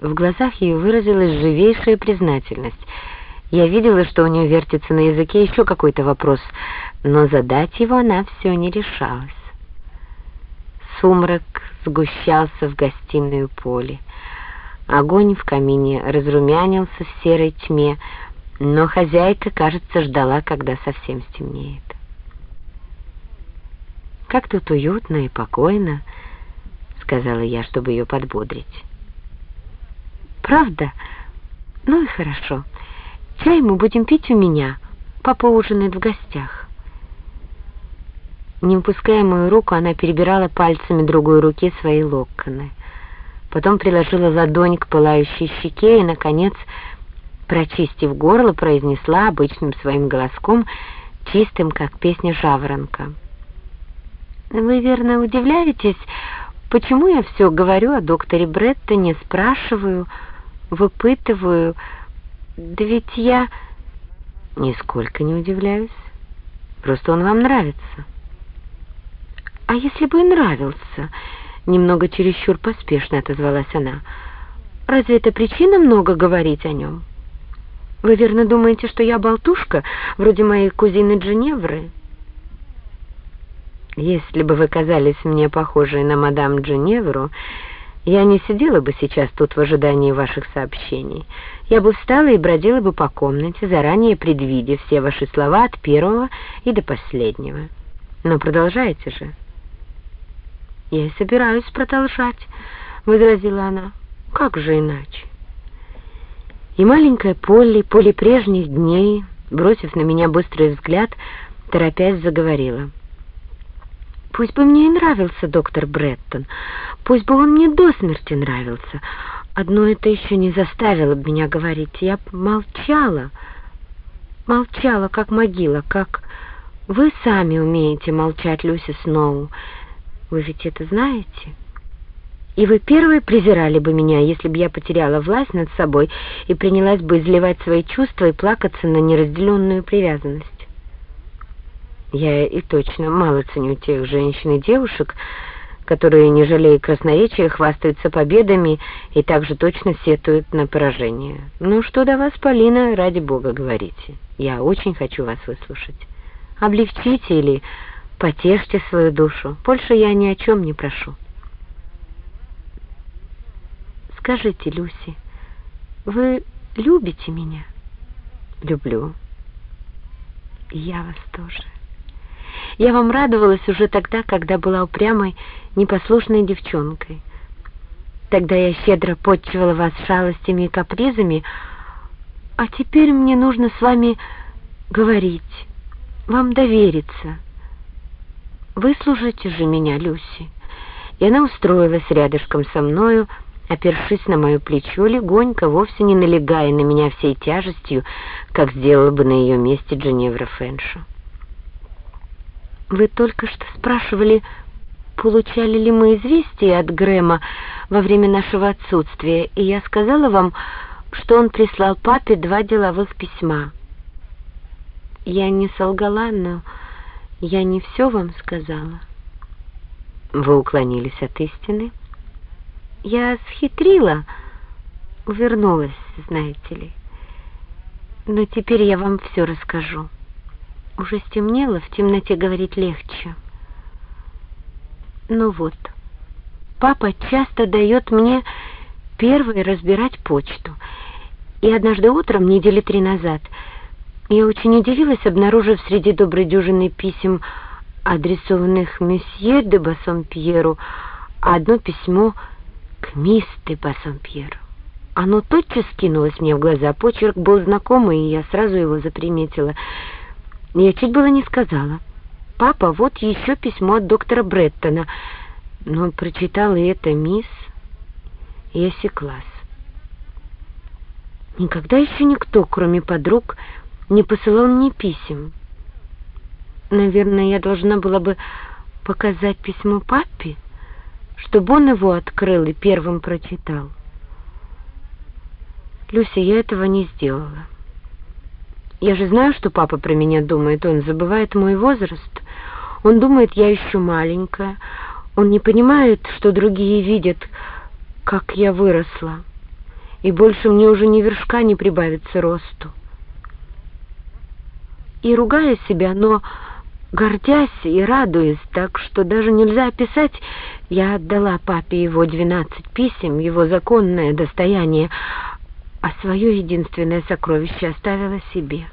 В глазах ее выразилась живейшая признательность. Я видела, что у нее вертится на языке еще какой-то вопрос, но задать его она все не решалась. Сумрак сгущался в гостиную поле. Огонь в камине разрумянился в серой тьме, но хозяйка, кажется, ждала, когда совсем стемнеет. «Как тут уютно и покойно», — сказала я, чтобы ее подбодрить. «Правда? Ну и хорошо. Чай мы будем пить у меня. Папа ужинает в гостях». Не упуская мою руку, она перебирала пальцами другой руки свои локоны. Потом приложила ладонь к пылающей щеке и, наконец, прочистив горло, произнесла обычным своим голоском, чистым, как песня жаворонка. «Вы, верно, удивляетесь, почему я все говорю о докторе Бреттоне, спрашиваю, выпытываю? Да ведь я нисколько не удивляюсь. Просто он вам нравится». «А если бы и нравился?» Немного чересчур поспешно отозвалась она. «Разве это причина много говорить о нем? Вы верно думаете, что я болтушка, вроде моей кузины Дженевры?» «Если бы вы казались мне похожей на мадам Дженевру, я не сидела бы сейчас тут в ожидании ваших сообщений. Я бы встала и бродила бы по комнате, заранее предвидя все ваши слова от первого и до последнего. Но продолжайте же». «Я и собираюсь продолжать», — возразила она. «Как же иначе?» И маленькая Полли, Полли прежних дней, бросив на меня быстрый взгляд, торопясь заговорила. «Пусть бы мне и нравился доктор Бреттон, пусть бы он мне до смерти нравился, одно это еще не заставило бы меня говорить. Я молчала, молчала, как могила, как... Вы сами умеете молчать, Люси Сноу, вы ведь это знаете? И вы первые презирали бы меня, если бы я потеряла власть над собой и принялась бы изливать свои чувства и плакаться на неразделенную привязанность. Я и точно мало ценю тех женщин и девушек, которые, не жалея красноречия, хвастаются победами и также точно сетуют на поражение. Ну, что до вас, Полина, ради бога, говорите. Я очень хочу вас выслушать. Облегчите или Потешьте свою душу. Больше я ни о чем не прошу. Скажите, Люси, вы любите меня? Люблю. Я вас тоже. Я вам радовалась уже тогда, когда была упрямой, непослушной девчонкой. Тогда я щедро подчивала вас шалостями и капризами, а теперь мне нужно с вами говорить, вам довериться. «Выслушайте же меня, Люси». И она устроилась рядышком со мною, опершись на мое плечо, легонько, вовсе не налегая на меня всей тяжестью, как сделала бы на ее месте Дженевра Фэншу. «Вы только что спрашивали, получали ли мы известия от Грэма во время нашего отсутствия, и я сказала вам, что он прислал папе два деловых письма. Я не солгала, но...» Я не все вам сказала. Вы уклонились от истины? Я схитрила, увернулась, знаете ли. Но теперь я вам все расскажу. Уже стемнело, в темноте говорить легче. Ну вот, папа часто дает мне первой разбирать почту. И однажды утром, недели три назад, я очень удивилась, обнаружив среди доброй дюжины писем, адресованных месье де Бассомпьеру, одно письмо к мисс де Бассомпьеру. Оно тотчас кинулось мне в глаза, почерк был знакомый, и я сразу его заприметила. Я чуть было не сказала. «Папа, вот еще письмо от доктора Бреттона». Но прочитала это мисс, и осеклась. Никогда еще никто, кроме подруг, не посылал мне писем. Наверное, я должна была бы показать письмо папе, чтобы он его открыл и первым прочитал. Люся, я этого не сделала. Я же знаю, что папа про меня думает. Он забывает мой возраст. Он думает, я еще маленькая. Он не понимает, что другие видят, как я выросла. и больше мне уже ни вершка не прибавится росту. И ругая себя, но гордясь и радуясь так, что даже нельзя описать, я отдала папе его двенадцать писем, его законное достояние, а свое единственное сокровище оставила себе.